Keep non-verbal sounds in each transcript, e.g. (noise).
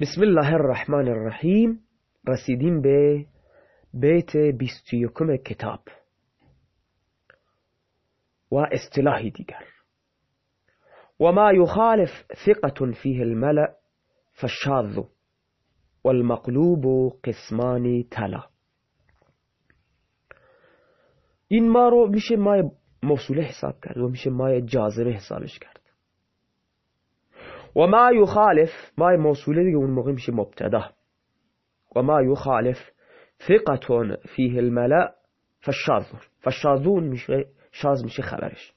بسم الله الرحمن الرحیم رسیدیم به بیت بیست یکم کتاب. و اصطلاحی دیگر. و ما یخالف ثقة فیه الملأ فالشاذ والمقلوب قسمان تلا. این ما رو میشه مای موصوله حساب کرد و میشه مای جازمه حسابش کرد. و ما یخالف مای موصوله دیگه اون موقع میشه مبتدا. و ما یخالف ثقة فیه الملأ فالشاذ فالشاذون میشه شاز میشه خبرش.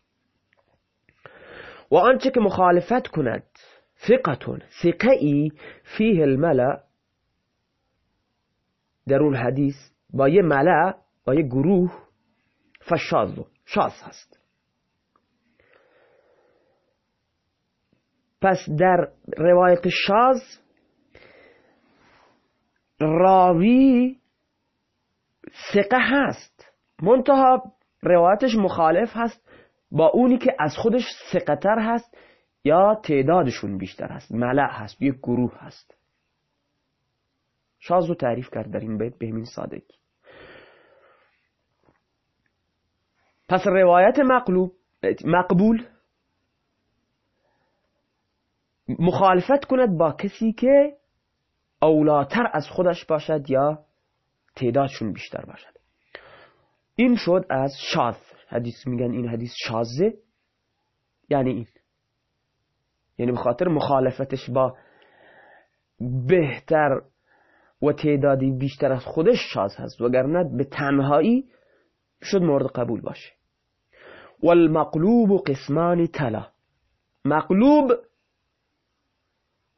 و آنچه که مخالفت کند ثقتون ثقة ای فیه الملأ. در اون حدیث با یه ملع با یه گروه فشاز شاز هست. پس در روایت شاز راوی ثقه هست. منتها روایتش مخالف هست با اونی که از خودش ثقتر هست یا تعدادشون بیشتر هست. ملع هست یک گروه هست. شاز رو تعریف کرد در این بیت به همین سادگی پس روایت مقلوب مقبول مخالفت کند با کسی که اولاتر از خودش باشد یا تعدادشون بیشتر باشد. این شد از شاذ. حدیث میگن این حدیث شازه یعنی این. یعنی به خاطر مخالفتش با بهتر و تعدادی بیشتر از خودش شاز هست. وگرنه به تنهایی شد مورد قبول باشه. والمقلوب قسمان تلا مقلوب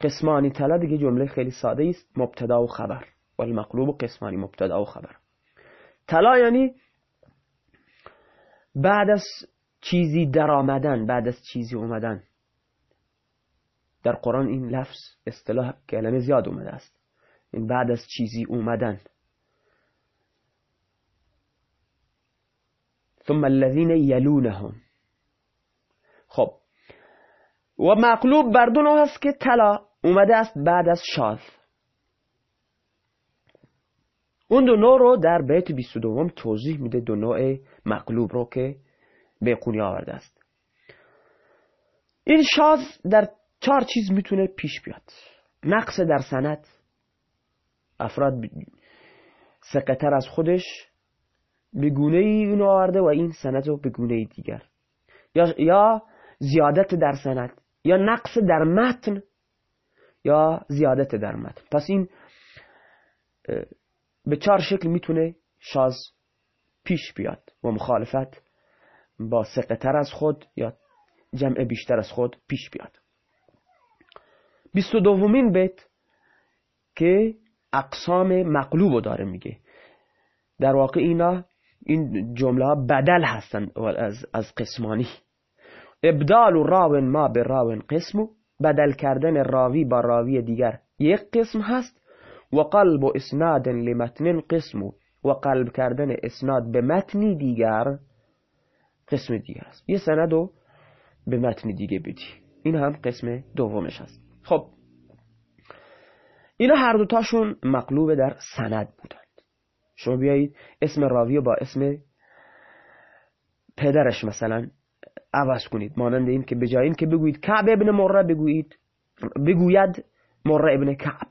قسمانی تلا دیگه جمله خیلی ساده است مبتدا و خبر. والمقلوب قسمانی مبتدا و خبر. تلا یعنی بعد از چیزی در آمدن بعد از چیزی اومدن. در قرآن این لفظ اصطلاح کلمه زیاد اومده است. این بعد از چیزی اومدن. ثم الذين يلونهم خب. و مقلوب بر دو نوع هست که طلا اومده است بعد از شاذ اون دو نوع رو در بیت 22 توضیح میده دو نوع مقلوب رو که به قونی آورده است. این شاذ در چهار چیز می‌تونه پیش بیاد. نقص در سند افراد سقطر از خودش به گونه ای اونو آورده و این سند رو به گونه دیگر. یا, یا زیادت در سند یا نقص در متن یا زیادت در متن پس این به چهار شکل می‌تونه شاز پیش بیاد و مخالفت با سقطر از خود یا جمع بیشتر از خود پیش بیاد. بیست و دومین بیت که اقسام مقلوب داره میگه. در واقع اینا این جمله ها بدل هستند از, از قسمانی. ابدال راو ما به راو قسم بدل کردن راوی با راوی دیگر. یک قسم هست. و قلب و اسناد لمتن قسم و قلب کردن اسناد به متنی دیگر قسم دیگر است. یه سند رو به متن دیگه بدی. این هم قسم دومش هست. خب. اینا هر دوتاشون مقلوب در سند بودند. شما بیایید اسم راوی با اسم پدرش مثلا عوض کنید. مانند این که بجای این که بگویید کعب ابن مره بگویید. بگوید مره ابن کعب.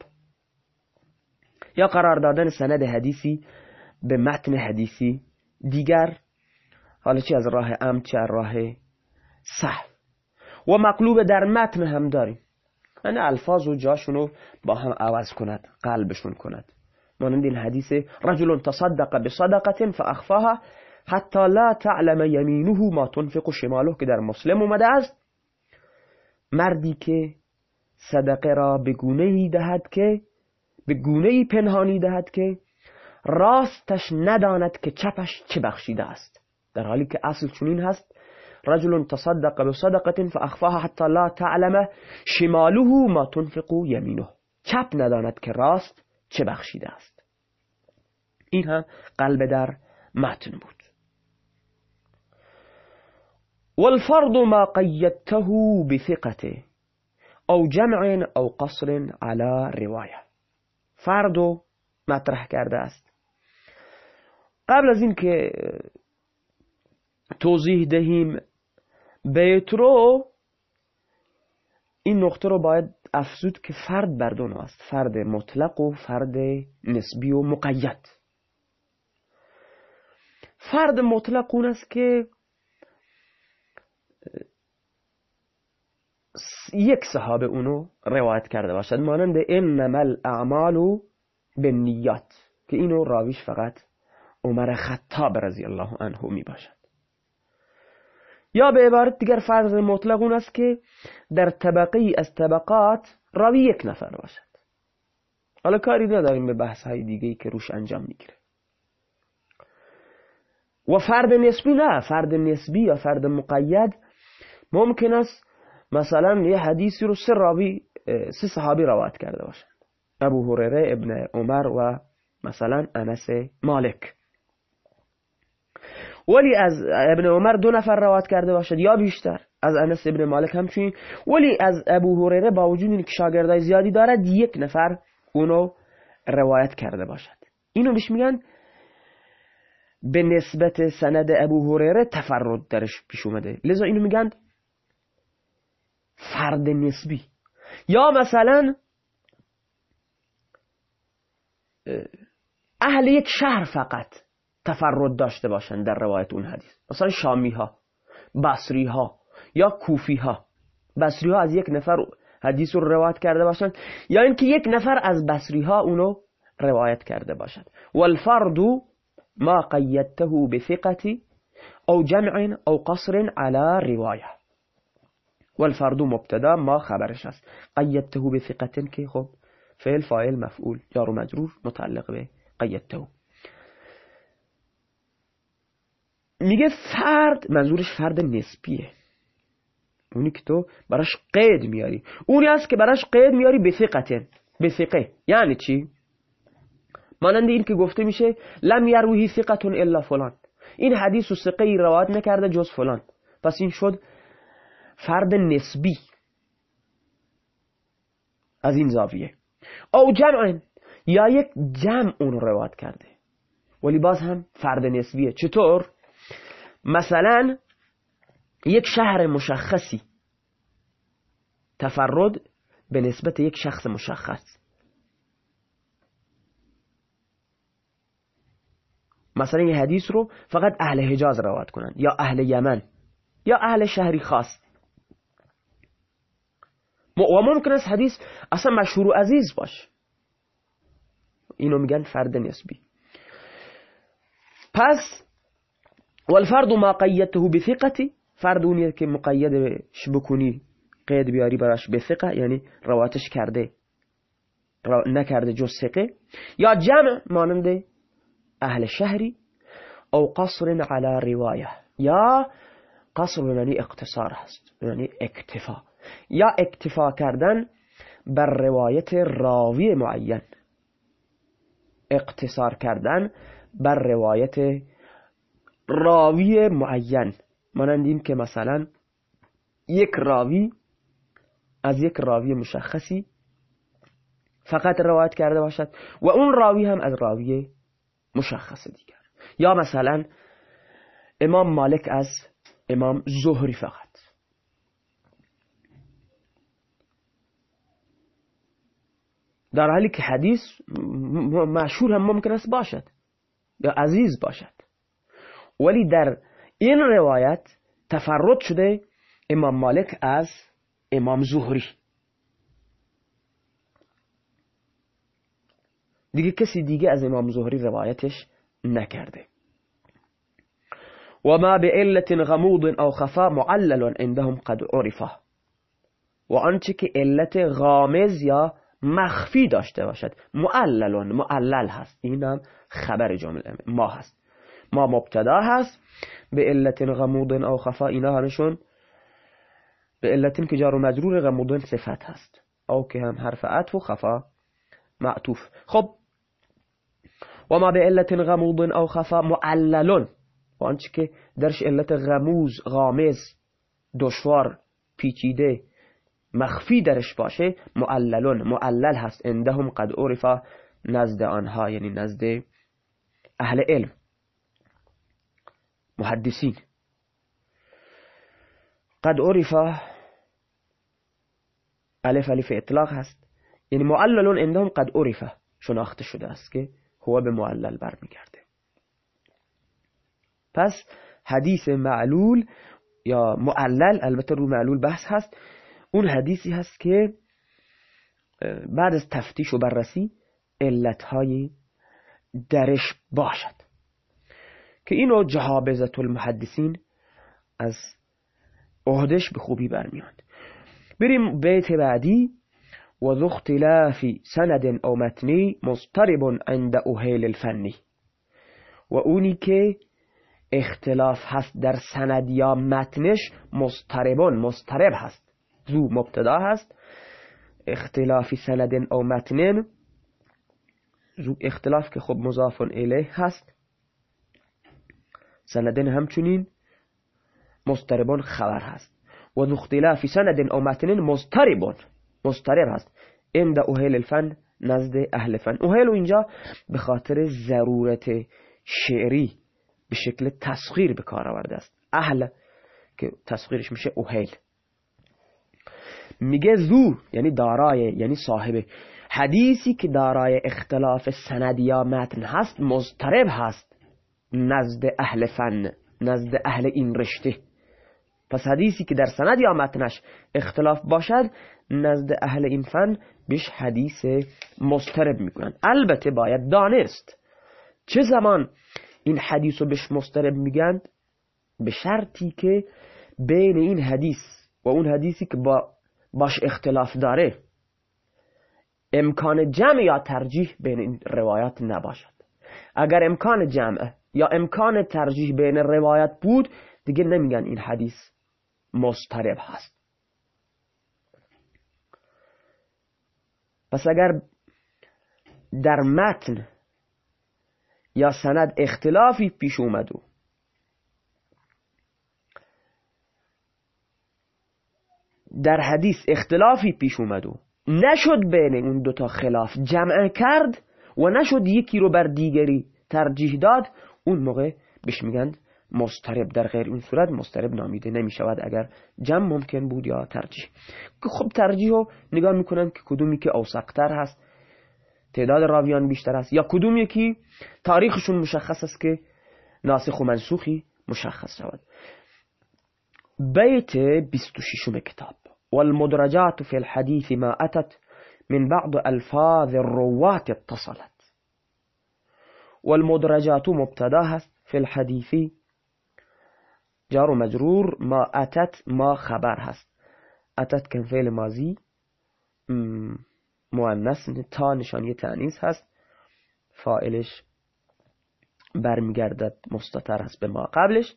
یا قرار دادن سند حدیثی به متن حدیثی دیگر. حالا چه از راه ام چه از راه صح. و مقلوب در متن هم داریم. یعنی الفاظ و جاشونو با هم عوض کند قلبشون کند. مانند این حدیث رجل تصدق بصدقه فاخفاها حتی لا تعلم یمینه ما تنفق شماله که در مسلم اومده است. مردی که صدقه را به گونه دهد که به گونه پنهانی دهد که راستش نداند که چپش چه بخشیده است. در حالی که اصل چنین هست رجل تصدق بصدقه فاخفاها حتی لا تعلم شماله ما تنفق یمینه. چپ نداند که راست چه بخشیده است. این هم قلب در متن بود. والفرض ما قیدته بثقته او جمع او قصر على روایه فردو مطرح کرده است. قبل از این که توضیح دهیم بیت رو این نقطه رو باید افزود که فرد بر دو است. فرد مطلق و فرد نسبی و مقید. فرد مطلق اون است که یک صحابه اونو روایت کرده باشد. مانند انما الاعمال بالنیات که اینو راویش فقط عمر خطاب رضی الله عنه می باشد یا به عبارت دیگر فرض مطلق اون است که در طبقه از طبقات راوی یک نفر باشد. حالا کاری نداریم به بحث های دیگه که روش انجام می‌گیره. و فرد نسبی نه فرد نسبی یا فرد مقید ممکن است مثلا یه حدیثی رو سه راوی سه صحابی روایت کرده باشند ابو هریره ابن عمر و مثلا انس مالک. ولی از ابن عمر دو نفر روایت کرده باشد یا بیشتر از انس ابن مالک همچنین. ولی از ابو هریره با وجود اینکه شاگردای زیادی دارد یک نفر اونو روایت کرده باشد. اینو بهش میگن به نسبت سند ابو هریره تفرد درش پیش اومده. لذا اینو میگن فرد نسبی. یا مثلا اهل یک شهر فقط تفرد داشته باشن در روایت اون حدیث. مثلا شامی ها بصری ها یا کوفی ها بصری ها از یک نفر حدیث رو روایت کرده باشن یا اینکه یک نفر از بصری ها اونو روایت کرده باشد والفرد ما قیدته بثقتی او جمع او قصر على روایه والفرد مبتدا ما خبرش است. قیدته بثقتن که خب فعل فاعل مفعول. جار و مجرور متعلق به قیدته. میگه فرد منظورش فرد نسبیه. اونی که تو براش قید میاری. اونی هست که براش قید میاری به ثقته به ثقه یعنی چی؟ مانند این که گفته میشه لم یروهی ثقتون الا فلان. این حدیث و ثقه روایت نکرده جز فلان. پس این شد فرد نسبی از این زاویه. او جمع یا یک جمع اون روایت کرده. ولی باز هم فرد نسبیه. چطور؟ مثلا یک شهر مشخصی تفرد به نسبت یک شخص مشخص. مثلا یه حدیث رو فقط اهل حجاز روایت کنن یا اهل یمن یا اهل شهری خاص. و ممکن است حدیث اصلا مشهور و عزیز باش اینو میگن فرد نسبی. پس والفرد ما قیدته بثقتی فرد اونیه که مقیدش بکنی قید بیاری براش بثقه یعنی رواتش کرده. نکرده جز ثقه. یا جمع مانند اهل شهری او قصر على روایه. یا قصر یعنی اقتصار هست یعنی اکتفا. یا اکتفا کردن بر روایت راوی معین. اقتصار کردن بر روایت راوی معین. مانند این که مثلا یک راوی از یک راوی مشخصی فقط روایت کرده باشد و اون راوی هم از راوی مشخص دیگر. یا مثلا امام مالک از امام زهری فقط. در حالی که حدیث مشهور هم ممکن است باشد یا عزیز باشد. ولی در این روایت تفرد شده امام مالک از امام زهری. دیگه کسی دیگه از امام زهری روایتش نکرده. وما بعلة غموض او خفا معلل عندهم قد عرفه. و آنچه که علت غامز یا مخفی داشته باشد. معلل معلل هست. این هم خبر جمله ما هست. ما مبتدا هست. به علت غموض او خفا اینا همشون به علت که جار و مجرور غموض صفت هست. او که هم حرف عطف و خفا معطوف. خب. و ما به علت غموض او خفا معلل و آنچه که درش علت غموز غامز دشوار پیچیده مخفی درش باشه معللون معلل هست. اندهم قد عرفا نزد آنها یعنی نزد اهل علم. محدثین. قد عرفا الف الف اطلاق هست. یعنی معللون اندهم قد عرفا. شناخته شده است که هو به معلل برمیگرده. پس حدیث معلول یا معلل البته رو معلول بحث هست. اون حدیثی هست که بعد از تفتیش و بررسی علتهای درش باشد. که اینو جهابزت المحدثین از عهدش به خوبی برمیاد. بریم بیت بعدی. و ذو اختلاف سند او متنی مضطرب عند اهیل الفنی و اونی که اختلاف هست در سند یا متنش مضطربون مضطرب هست. زو مبتدا هست. اختلاف سند او متنن زو اختلاف که خب مضاف الیه هست. سندن همچنین مضطربون خبر هست. و اختلاف سند او متنن مضطربون مضطرب هست. عند اهل الفن نزد اهل فن. اهل اینجا به خاطر ضرورت شعری به شکل تسخیر به کار آورده است. اهل که تسخیرش میشه اهل میگه زو یعنی دارای یعنی صاحب حدیثی که دارای اختلاف سند یا متن هست مضطرب هست. نزد اهل فن نزد اهل این رشته. پس حدیثی که در سند یا متنش اختلاف باشد نزد اهل این فن بیش حدیث مسترب می‌کنن. البته باید دانست. چه زمان این حدیث رو بهش مسترب میگن؟ به شرطی که بین این حدیث و اون حدیثی که با باش اختلاف داره. امکان جمع یا ترجیح بین این روایات نباشد. اگر امکان جمع یا امکان ترجیح بین روایت بود دیگه نمیگن این حدیث مسترب هست. پس اگر در متن یا سند اختلافی پیش اومد و در حدیث اختلافی پیش اومد و نشد بین اون دوتا خلاف جمع کرد و نشد یکی رو بر دیگری ترجیح داد. اون موقع بهش میگن مسترب در غیر اون صورت مسترب نامیده نمی شود اگر جمع ممکن بود یا ترجیح. خب ترجیح رو نگاه می‌کنن که کدومی که اوسقتر هست تعداد راویان بیشتر است یا کدوم یکی تاریخشون مشخص است که ناسخ و منسوخی مشخص شود. بیت 26 کتاب. والمدرجات في الحديث ما أتت من بعض ألفاظ الرواة اتصلت. والمدرجات مبتدا في الحديث جار مجرور ما أتت ما خبر هست أتت كان فعل ماضي مؤنث تا نشانی تعنیس هست. فائلش برمیگردد مستتر هست به ما قبلش.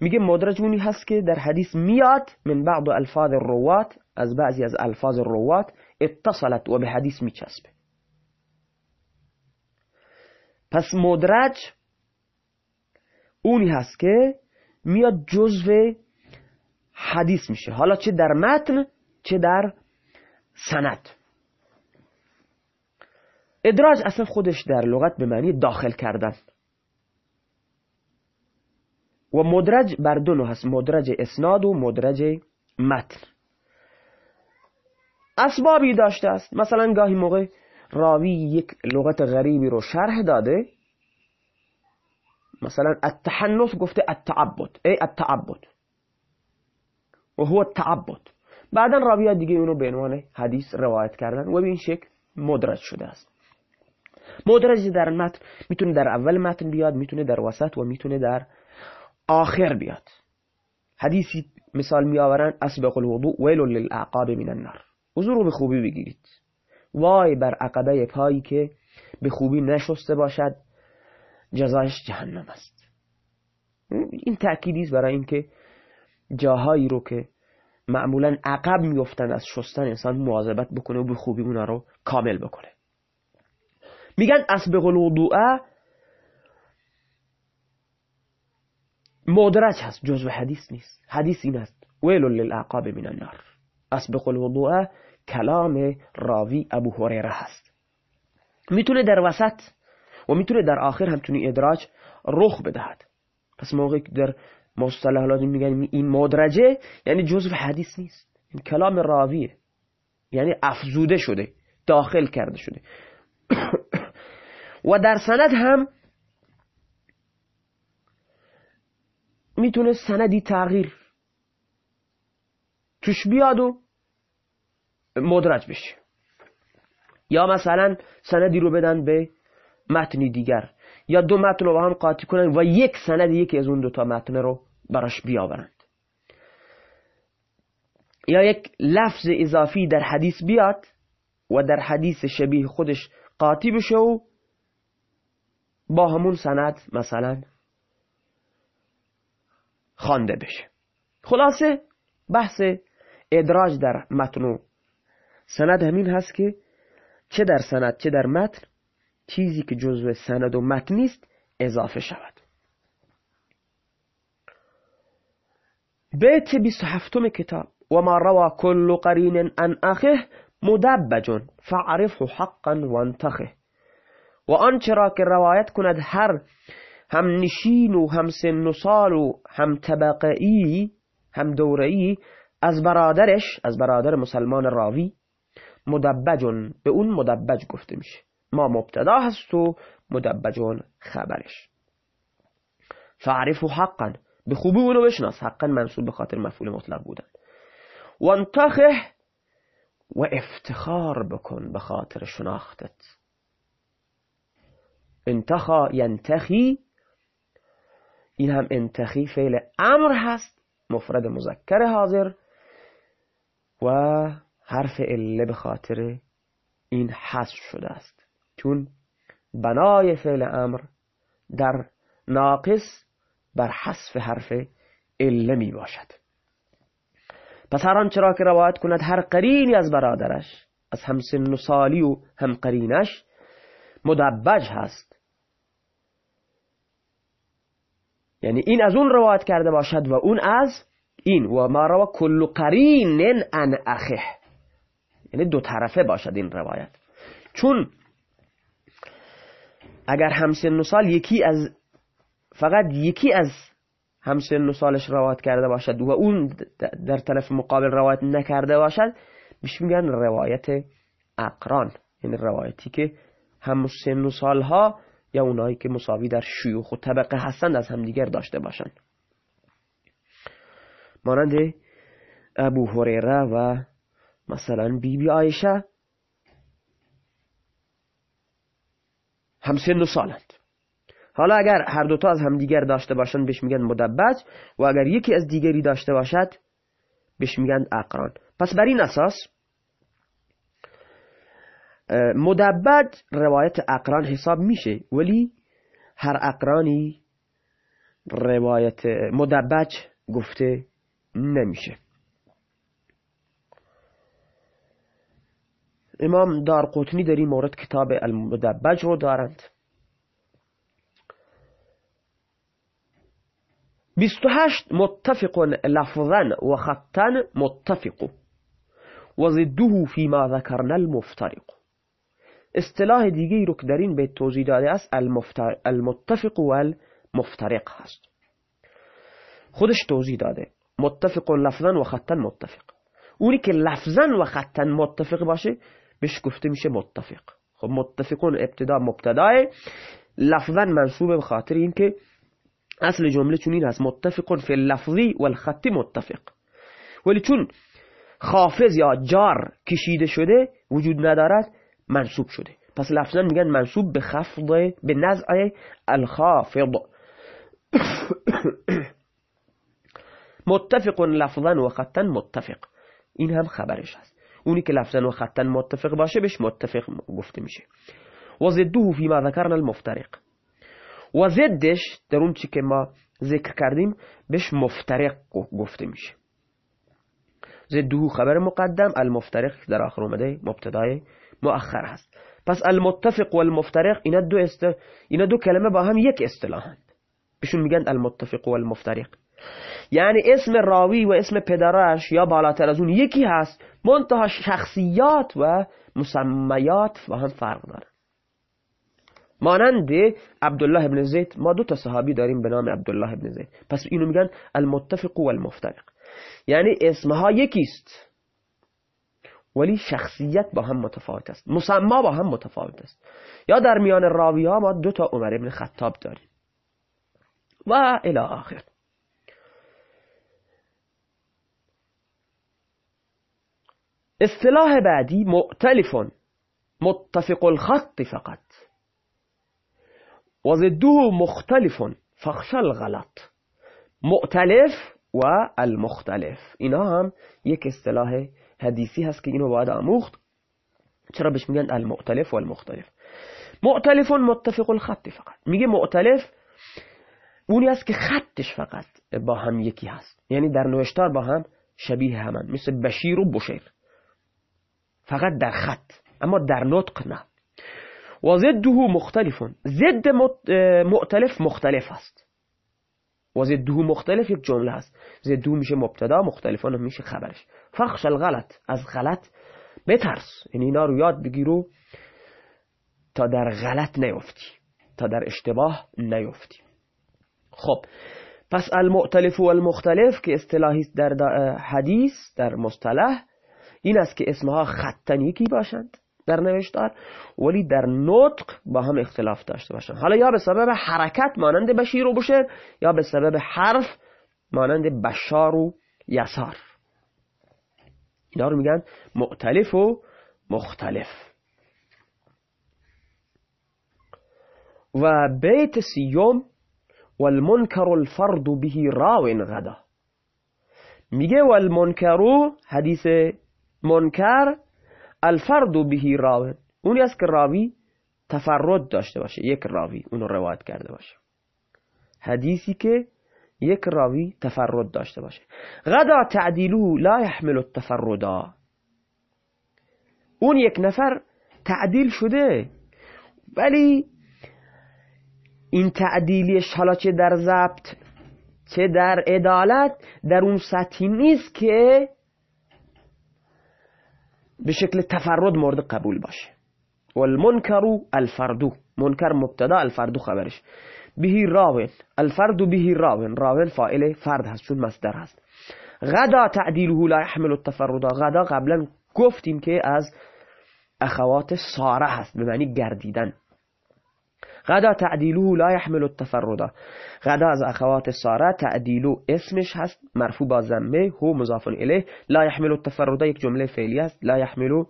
میگه مدرج اونی هست که در حدیث میاد من بعض الفاظ الروات از بعضی از الفاظ الروات اتصلت و به حدیث میچسبه. پس مدرج اونی هست که میاد جزو حدیث میشه. حالا چه در متن چه در سند. ادراج اصلا خودش در لغت به معنی داخل کردن. و مدرج بر دو هست مدرج اسناد و مدرج متن. اسبابی داشته است. مثلا گاهی موقع راوی یک لغت غریبی رو شرح داده. مثلا التحنث گفته التعبد. ای التعبد. و هو التعبد. بعدا راوی دیگه اونو به عنوان حدیث روایت کردن و به این شکل مدرج شده است. مدرج در متن می‌تونه در اول متن بیاد می‌تونه در وسط و می‌تونه در آخر بیاد. حدیثی مثال می آورن اسبق الوضوء ویل للاعقاب من النار. وضو رو به خوبی بگیرید. وای بر عقبه پایی که به خوبی نشسته باشد جزایش جهنم است. این تأکیدی است برای اینکه جاهایی رو که معمولا عقب میفتن از شستن انسان مواظبت بکنه و به خوبی اونا رو کامل بکنه. میگن اسبق الوضوء مدرج هست جزو حدیث نیست. حدیث این است. ویل للعقاب من النار. اسبق الوضوء کلام راوی ابو هریره هست. می‌تونه در وسط و می‌تونه در آخر هم تونی ادراج رخ بدهد. پس موقعی که در مصطلح لازم میگن این مدرجه یعنی جزء حدیث نیست. این کلام راویه. یعنی افزوده شده داخل کرده شده. (coughs) و در سند هم می‌تونه سندی تغییر توش بیاد و مدرج بشه. یا مثلا سندی رو بدن به متنی دیگر. یا دو متن رو با هم قاطی کنن و یک سند یکی از اون دو تا متن رو براش بیاورند. یا یک لفظ اضافی در حدیث بیاد و در حدیث شبیه خودش قاطی بشه و با همون سند مثلا خوانده بشه. خلاصه بحث ادراج در متن سند همین هست که چه در سند چه در متن چیزی که جزو سند و متن نیست اضافه شود. بیت 27 کتاب. و ما روا کل قرین ان اخه مدبج فعرفه حقا وانتخه. و آنچه را که روایت کند هر هم نشین و هم سن و سال و هم طبقه هم دوره ای از برادرش از برادر مسلمان راوی مدبجون به اون مدبج گفته میشه. ما مبتدا هست و مدبجون خبرش. فعرف حقا به خوبی اونو بشناس. حقا منصوب به خاطر مفعول مطلق بودن. وانتخه و افتخار بکن به خاطر شناختت. انتخا ینتخی این هم انتخی فعل امر هست. مفرد مذکر حاضر. و حرف اله به خاطر این حذف شده است. چون بنای فعل امر در ناقص بر حذف حرف اله می باشد. پس هر آنچه که روایت کند هر قرینی از برادرش از همسن و سالی و هم قرینش مدبج هست. یعنی این از اون روایت کرده باشد و اون از این. و ما روا کل قرین ان اخه یعنی دو طرفه باشد این روایت. چون اگر همسن و سال یکی از فقط یکی از همسن و سالش روایت کرده باشد و اون در طرف مقابل روایت نکرده باشد میشه میگن روایت اقران. یعنی روایتی که هم سن یا اونایی که مساوی در شیوخ و طبقه هستند از همدیگر داشته باشند. مانند ابو هریره و مثلا بی بی آیشه هم سن و سالند. حالا اگر هر دوتا از همدیگر داشته باشند بهش میگن مدبج و اگر یکی از دیگری داشته باشد بهش میگن اقران. پس بر این اساس مدبج روایت اقران حساب میشه. ولی هر اقرانی روایت مدبج گفته نمیشه. امام دار قطنی در این مورد کتاب المدبج رو دارند. 28 متفق لفظا و خطا متفق. و ضده فيما ذكرنا المفترق. اصطلاح دیگه رو که در این بیت توضیح داده است المتفق و المفترق هست. خودش توضیح داده. متفق لفظا و خطا متفق. اونی که لفظا و خطا متفق باشه بهش گفته میشه متفق. خب متفقون ابتدا مبتدای لفظا منصوبه به خاطر اینکه اصل جمله چون این هست متفق فی اللفظی و الخطی متفق. ولی چون خافز یا جار کشیده شده وجود ندارد منصوب شده. پس لفظا میگن منصوب به خفض به نزع الخافض. (coughs) متفق لفظا و خطا متفق. این هم خبرش هست. اونی که لفظا و خطا متفق باشه بهش متفق گفته میشه. و ضده فيما ذكرنا المفترق. و ضدش در اون که ما ذکر کردیم بهش مفترق گفته میشه. ضده خبر مقدم المفترق در آخر اومده مبتدای مؤخر هست. پس المتفق و المفترق اینا دو, است... اینا دو کلمه با هم یک اصطلاحند بهشون میگن المتفق و المفترق یعنی اسم راوی و اسم پدرش یا بالاتر از اون یکی هست. منتها شخصیات و مسمیات و هم فرق داره. مانند عبدالله ابن زید ما دو تا صحابی داریم به نام عبدالله ابن زید. پس اینو میگن المتفق و المفترق یعنی اسمها یکیست. ولی شخصیت با هم متفاوت است. مسما با هم متفاوت است. یا در میان راوی ها ما دو تا عمر ابن خطاب داریم. و الى آخر. اصطلاح بعدی مؤتلف متفق الخط فقط. و ضده مختلف فخش الغلط. مؤتلف و المختلف. اینا هم یک اصطلاح حدیثی هست که اینو باید آموخت. چرا بهش میگن المختلف و المختلف مؤتلف متفق الخط فقط. میگه مؤتلف اونی است که خطش فقط با هم یکی هست. یعنی در نوشتار با هم شبیه همان. مثل بشیر و بشیر. فقط در خط. اما در نطق نه. و ضده مختلف ضد مؤتلف مختلف است. و ضده مختلف یک جمله است ضده میشه مبتدا مختلفان میشه خبرش. فخش الغلط از غلط بترس. یعنی اینا رو یاد بگیرو تا در غلط نیفتی. تا در اشتباه نیفتی. خب. پس المؤتلف و المختلف که اصطلاحی در حدیث در مصطلح این است که اسمها خطن یکی باشند در نوشتار ولی در نطق با هم اختلاف داشته باشند. حالا یا به سبب حرکت مانند بشیر و بشر یا به سبب حرف مانند بشار و یسار. اینا رو میگن مختلف و مختلف. و بیت سیوم والمنکر الفرد به راو غدا. میگه والمنکر حدیث منکر الفرد به راو. اونی است که راوی تفرد داشته باشه یک راوی اونو روایت کرده باشه. حدیثی که یک راوی تفرد داشته باشه. غدا تعدیلو لا يحمل التفردا اون یک نفر تعدیل شده. ولی این تعدیلیش حالا چه در ضبط چه در عدالت در اون سطحی نیست که به شکل تفرد مورد قبول باشه. والمنکر الفردو منکر مبتدا الفردو خبرش. بهی راون الفرد بهی راون راون فائل فرد هست چون مصدر هست. غدا تعدیله لا يحمل التفرد. غدا قبلا گفتیم که از اخوات ساره هست به معنی گردیدن. غدا تعدیله لا يحمل التفرد. غدا از اخوات ساره تعدیلو اسمش هست مرفوع با زمه هو مضاف الیه. لا يحمل التفرد یک جمله فعلی است لا يحمل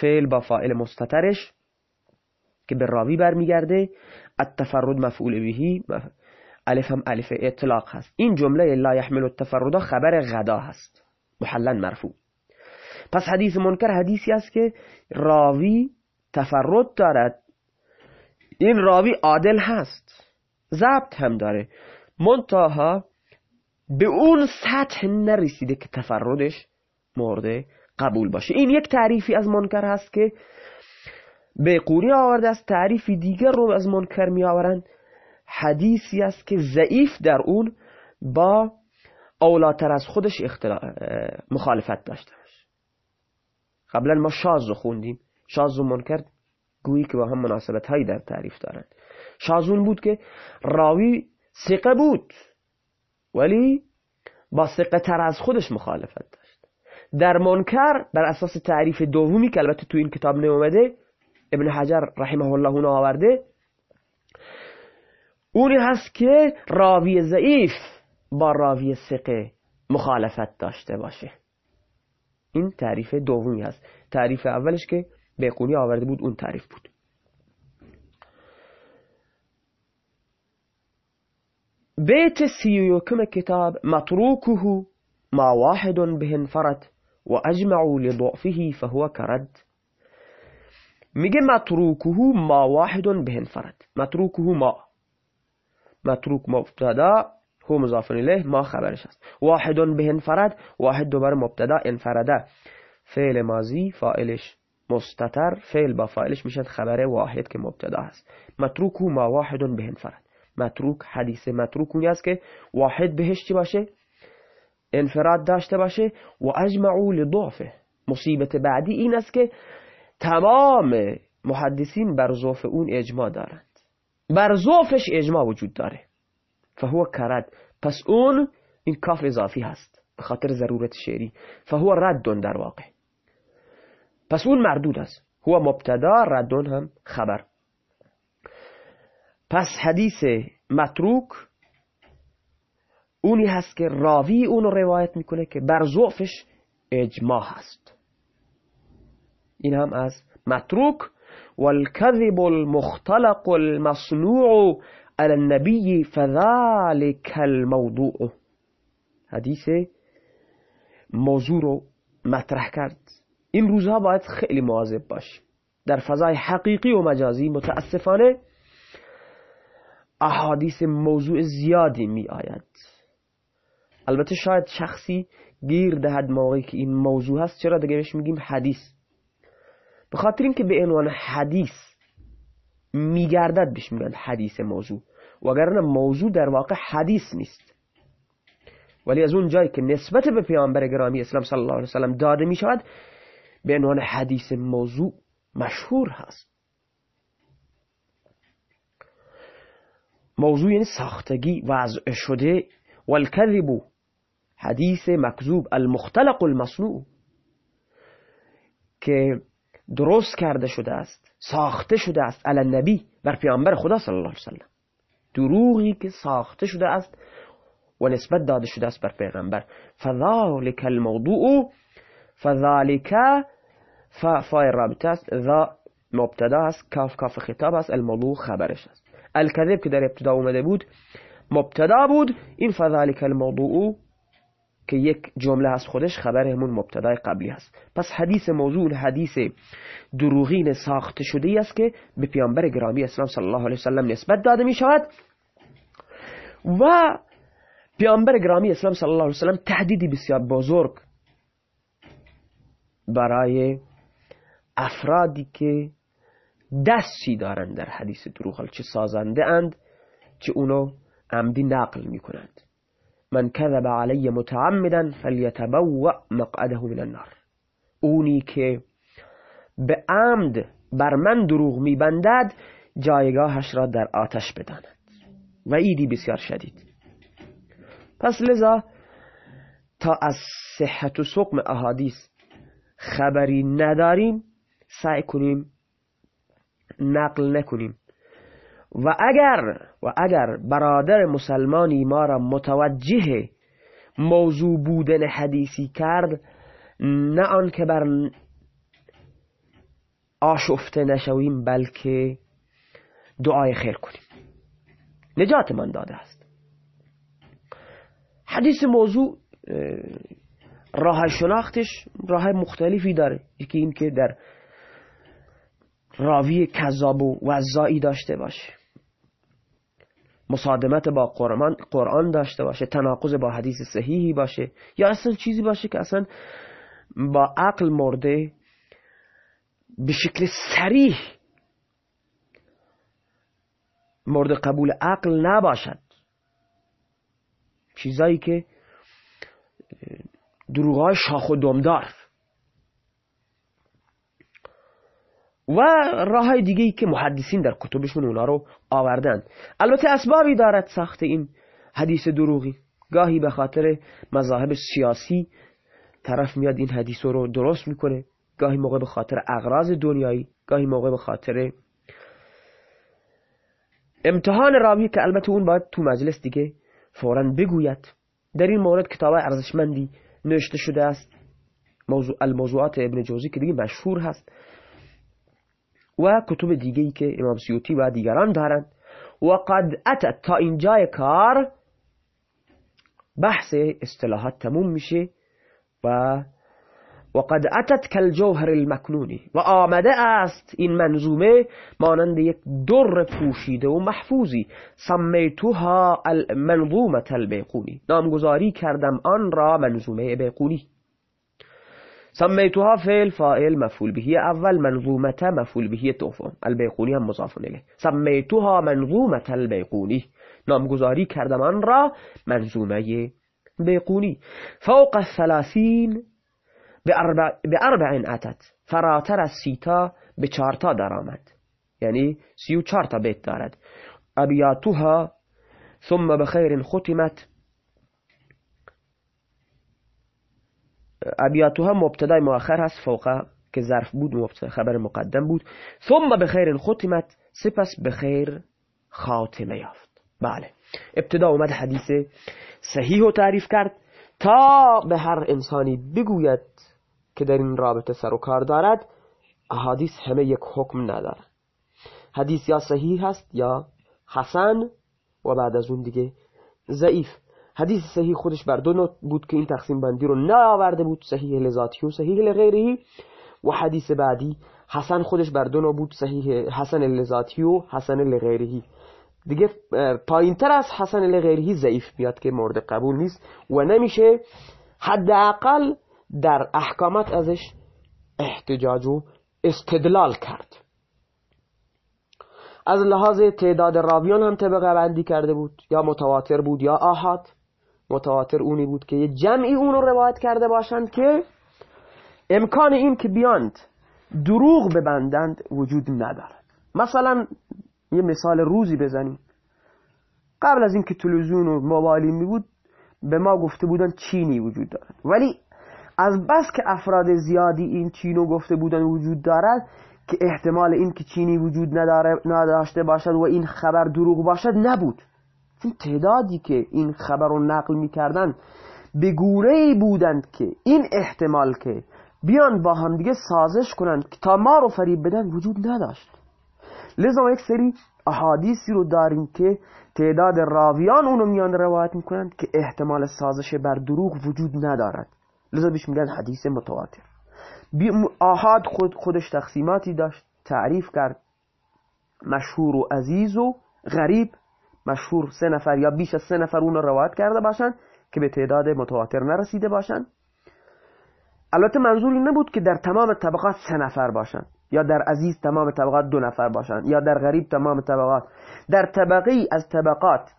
فعل با فاعل مستترش که به راوی برمیگرده. التفرد مفعول بهی الف هم الف اطلاق هست. این جمله لا يحمل التفرد خبر غدا هست. محلا مرفوع. پس حدیث منکر حدیثی است که راوی تفرد دارد. این راوی عادل هست. ضبط هم داره. منتها به اون سطح نرسیده که تفردش مورد قبول باشه. این یک تعریفی از منکر هست که به قوری آورده است تعریفی دیگر رو از منکر می آورند. حدیثی است که ضعیف در اون با اولاتر از خودش مخالفت داشته باشه. قبلا ما شاز رو خوندیم. شاز و منکر گویی که با هم مناسبت هایی در تعریف دارند. شازون بود که راوی سقه بود ولی با سقه تر از خودش مخالفت داشت. در منکر بر اساس تعریف دومی که البته تو این کتاب نیومده ابن حجر رحمه الله اون آورده اونی هست که راوی ضعیف با راوی سقه مخالفت داشته باشه این تعریف دومی هست تعریف اولش که بیقونی آورده بود اون تعریف بود بیت سی و کتاب متروکه ما واحد به انفرد و اجمعوا لضعفه فهو کرد میگه متروکه ما واحد به انفرد متروکه ما. متروک مبتدا هو مضاف الیه ما خبرش است. واحد به انفرد واحد دوباره مبتدا انفرده فعل ماضی فاعلش مستتر. فعل با فاعلش می‌شد خبر واحد که مبتدا است متروکه ما واحد به انفرد متروک حدیث متروک اونی است که واحد بهش چی باشه؟ انفراد داشته باشه. و اجمعو لضعفه. مصیبت بعدی این است که تمام محدثین بر ضعف اون اجماع دارند. بر ضعفش اجماع وجود داره. فهو کرد. پس اون این کاف اضافی هست. به خاطر ضرورت شعری. فهو ردون در واقع. پس اون مردود است. هو مبتدا ردون هم خبر. پس حدیث متروک اونی هست که راوی اونو روایت می‌کنه که بر ضعفش اجماع هست. این هم از متروک. والكذب المختلق المصنوع على النبي فذلك الموضوع. حدیث موضوع رو مطرح کرد. این روزها باید خیلی مواظب باش در فضای حقیقی و مجازی متاسفانه احادیث موضوع زیادی می آید. البته شاید شخصی گیر دهد موقعی که این موضوع هست. چرا دیگه بهش میگیم حدیث؟ به خاطر اینکه به عنوان حدیث میگردد بهش میگن حدیث موضوع. وگرنه موضوع در واقع حدیث نیست. ولی از اون جایی که نسبت به پیامبر گرامی اسلام صلی الله علیه وسلم داده می شود به عنوان حدیث موضوع مشهور هست. موضوع یعنی ساختگی وضع شده. والکذب حدیث مکذوب المختلق المصنوع. که درست کرده شده است ساخته شده است علی نبی بر پیامبر خدا صلی الله علیه وسلم. دروغی که ساخته شده است و نسبت داده شده است بر پیغمبر. فذالک الموضوع فذالک فای رابطه است ذا مبتدا است کاف کاف خطاب است الموضوع خبرش است. الکذب که در ابتدا اومده بود مبتدا بود این فذالک الموضوع که یک جمله از خودش خبر همون مبتدای قبلی هست. پس حدیث موضوع حدیث دروغین ساخته شده است که به پیامبر گرامی اسلام صلی الله علیه وسلم نسبت داده می شود و پیامبر گرامی اسلام صلی الله علیه وسلم تهدیدی بسیار بزرگ برای افرادی که دستی دارند در حدیث دروغ چه سازنده اند چه اونو عمدی نقل می کنند من کذب علی متعمدا فلیتبوع مقعده من النار. اونی که به عمد بر من دروغ میبندد جایگاهش را در آتش بداند. و ایدی بسیار شدید. پس لذا تا از صحت و سقم احادیث خبری نداریم سعی کنیم نقل نکنیم. و اگر و اگر برادر مسلمانی ما را متوجه موضوع بودن حدیثی کرد نه آن که بر آشفته نشویم بلکه دعای خیر کنیم. نجات من داده است. حدیث موضوع راه شناختش راه مختلفی داره. یکی این که در راوی کذاب و وزایی داشته باشه. مصادمت با قرآن, قرآن داشته باشه تناقض با حدیث صحیحی باشه یا اصلا چیزی باشه که اصلا با عقل مرده به شکل سریح مورد قبول عقل نباشد. چیزایی که دروغای شاخ و دمدار. و راه های دیگه ای که محدثین در کتبشون اونا رو آوردن. البته اسبابی دارد ساخت این حدیث دروغی. گاهی به خاطر مذاهب سیاسی طرف میاد این حدیث رو درست می‌کنه. گاهی موقع به خاطر اغراض دنیایی گاهی موقع به خاطر امتحان راوی که البته اون باید تو مجلس دیگه فورا بگوید. در این مورد کتاب ارزشمندی نوشته شده است. موضوع الموضوعات ابن جوزی که دیگه مشهور هست. و کتب دیگه ای که امام سیوتی و دیگران دارند. و قد اتت تا اینجای کار بحث اصطلاحات تموم میشه و وقد اتت کالجوهر المکنونی و آمده است این منظومه مانند یک در پوشیده و محفوظی. سمیتوها المنظومه البیقونی. نامگذاری کردم آن را منظومه بیقونی. سمیتوها فعل فاعل مفعول بهی اول منظومت مفعول بهی دوم. البیقونی هم مضاف الیه سمیتوها منظومت البیقونی. نامگذاری کردم آن را منظومه بیقونی. فوق الثلاثین به اربع, به اربع اتت فراتر از سیتا به چارتا درآمد. یعنی سی و چهار تا بیت دارد. ابیاتوها ثم بخیر ختمت. ابیاتوها مبتدای مؤخر هست فوقه که ظرف بود خبر مقدم بود. ثم بخیر ختمت سپس بخیر خاتمه یافت. بله. ابتدا اومد حدیث صحیح و تعریف کرد تا به هر انسانی بگوید که در این رابطه سر و کار دارد احادیث همه یک حکم ندارد. حدیث یا صحیح هست یا حسن و بعد از اون دیگه ضعیف. حدیث صحیح خودش بر دو نوع بود که این تقسیم بندی رو نآورده بود صحیح لذاتی و صحیح لغیری و حدیث بعدی حسن خودش بر دو نوع بود صحیح حسن لذاتی و حسن لغیری دیگه پایین تر از حسن لغیری ضعیف بیاد که مورد قبول نیست. و نمیشه حداقل در احکامات ازش احتجاج و استدلال کرد. از لحاظ تعداد راویان هم طبقه بندی کرده بود یا متواتر بود یا آهاد متواتر اونی بود که یه جمعی اون رو روایت کرده باشند که امکان این که بیاند دروغ ببندند وجود ندارد. مثلا یه مثال روزی بزنیم. قبل از اینکه تلویزیون و موبایلی می بود به ما گفته بودن چینی وجود دارد. ولی از بس که افراد زیادی این چینو گفته بودن وجود دارد که احتمال این که چینی وجود نداشته باشد و این خبر دروغ باشد نبود. چون تعدادی که این خبر رو نقل می‌کردن به گوره بودند که این احتمال که بیان با هم دیگه سازش کنند که تا ما رو فریب بدن وجود نداشت. لذا یک سری احادیثی رو داریم که تعداد راویان اونو میان روایت می‌کنند که احتمال سازش بر دروغ وجود ندارد. لذا بیش میگن حدیث متواتر. آهاد خود خودش تقسیماتی داشت تعریف کرد مشهور و عزیز و غریب. مشهور سه نفر یا بیش از سه نفر اون رو روایت کرده باشن که به تعداد متواتر نرسیده باشن. البته منظور این نبود که در تمام طبقات سه نفر باشن یا در عزیز تمام طبقات دو نفر باشن یا در غریب تمام طبقات. در طبقی از طبقات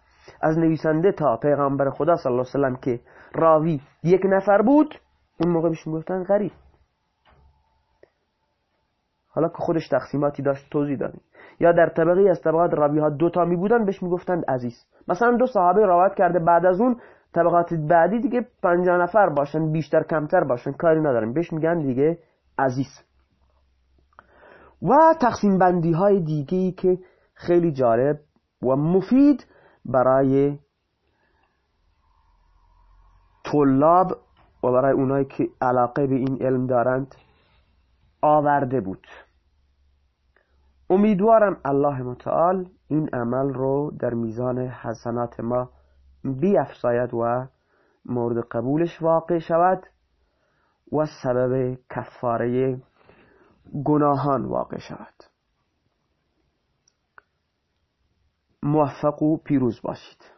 از نویسنده تا پیغمبر خدا صلی الله علیه وسلم که راوی یک نفر بود اون موقع بهش می‌گفتن غریب. حالا که خودش تقسیماتی داشت توضیح دادیم. یا در طبقه از طبقات راوی ها دو تا می بودن بهش می‌گفتند عزیز. مثلا دو صحابه روایت کرده بعد از اون طبقات بعدی دیگه 50 نفر باشن بیشتر کمتر باشن. کاری ندارن. بهش میگن دیگه عزیز. و تقسیم بندی های دیگه ای که خیلی جالب و مفید برای طلاب و برای اونایی که علاقه به این علم دارند آورده بود. امیدوارم الله متعال این عمل رو در میزان حسنات ما بیافزاید و مورد قبولش واقع شود و سبب کفاره گناهان واقع شود. موفق و پیروز باشید.